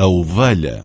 a ovelha.